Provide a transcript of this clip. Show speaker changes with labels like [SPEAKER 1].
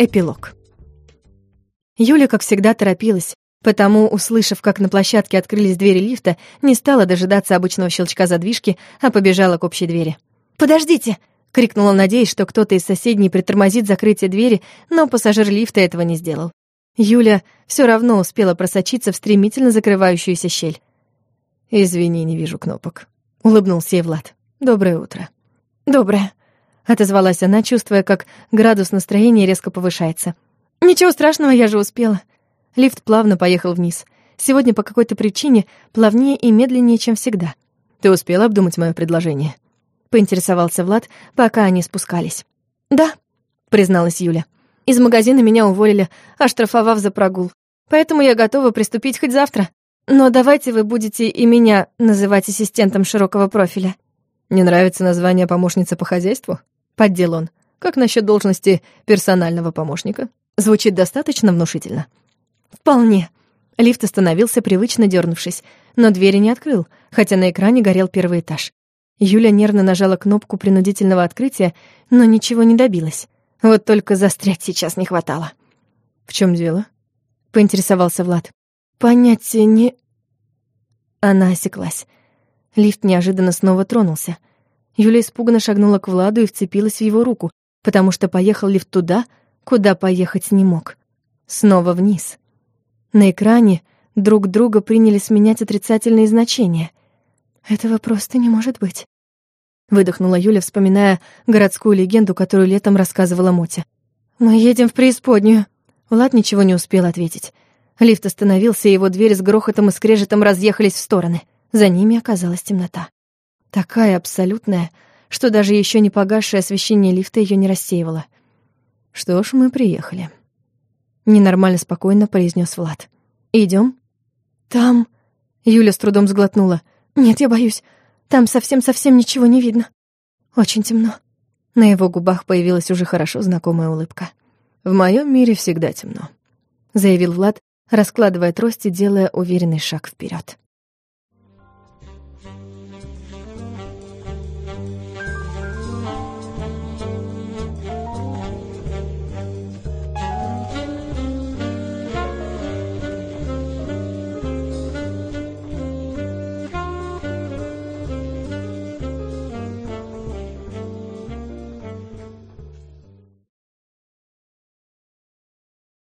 [SPEAKER 1] Эпилог. Юля, как всегда, торопилась, потому, услышав, как на площадке открылись двери лифта, не стала дожидаться обычного щелчка задвижки, а побежала к общей двери. «Подождите!» — крикнула, надеясь, что кто-то из соседней притормозит закрытие двери, но пассажир лифта этого не сделал. Юля все равно успела просочиться в стремительно закрывающуюся щель.
[SPEAKER 2] «Извини, не вижу кнопок», — улыбнулся ей Влад. «Доброе утро».
[SPEAKER 1] «Доброе», — отозвалась она, чувствуя, как градус настроения резко повышается. «Ничего страшного, я же успела». Лифт плавно поехал вниз. Сегодня по какой-то причине плавнее и медленнее, чем всегда.
[SPEAKER 2] «Ты успела обдумать мое предложение?»
[SPEAKER 1] — поинтересовался Влад, пока они спускались. «Да», — призналась Юля. «Из магазина меня уволили, оштрафовав за прогул. Поэтому я готова приступить хоть завтра. Но давайте вы будете и меня называть ассистентом широкого профиля».
[SPEAKER 2] «Не нравится название помощницы по хозяйству?» — поддел он. «Как насчет должности персонального помощника?» Звучит достаточно внушительно.
[SPEAKER 1] «Вполне». Лифт остановился, привычно дернувшись, но двери не открыл, хотя на экране горел первый этаж. Юля нервно нажала кнопку принудительного открытия, но ничего не добилась. Вот только застрять сейчас не хватало.
[SPEAKER 2] «В чем дело?»
[SPEAKER 1] — поинтересовался Влад. «Понятия не...» Она осеклась. Лифт неожиданно снова тронулся. Юля испуганно шагнула к Владу и вцепилась в его руку, потому что поехал лифт туда, куда поехать не мог. Снова вниз. На экране друг друга приняли сменять отрицательные значения. Этого просто не может быть. Выдохнула Юля, вспоминая городскую легенду, которую летом рассказывала Мотя. «Мы едем в преисподнюю». Влад ничего не успел ответить. Лифт остановился, и его двери с грохотом и скрежетом разъехались в стороны. За ними оказалась темнота. Такая абсолютная, что даже еще не погасшее освещение лифта ее не рассеивало.
[SPEAKER 2] «Что ж, мы приехали», —
[SPEAKER 1] ненормально спокойно произнес Влад. Идем? «Там...» — Юля с трудом сглотнула. «Нет, я боюсь. Там совсем-совсем ничего не видно. Очень темно». На его губах появилась уже хорошо знакомая улыбка.
[SPEAKER 2] «В моем мире всегда темно», — заявил Влад, раскладывая трость и делая уверенный шаг вперед.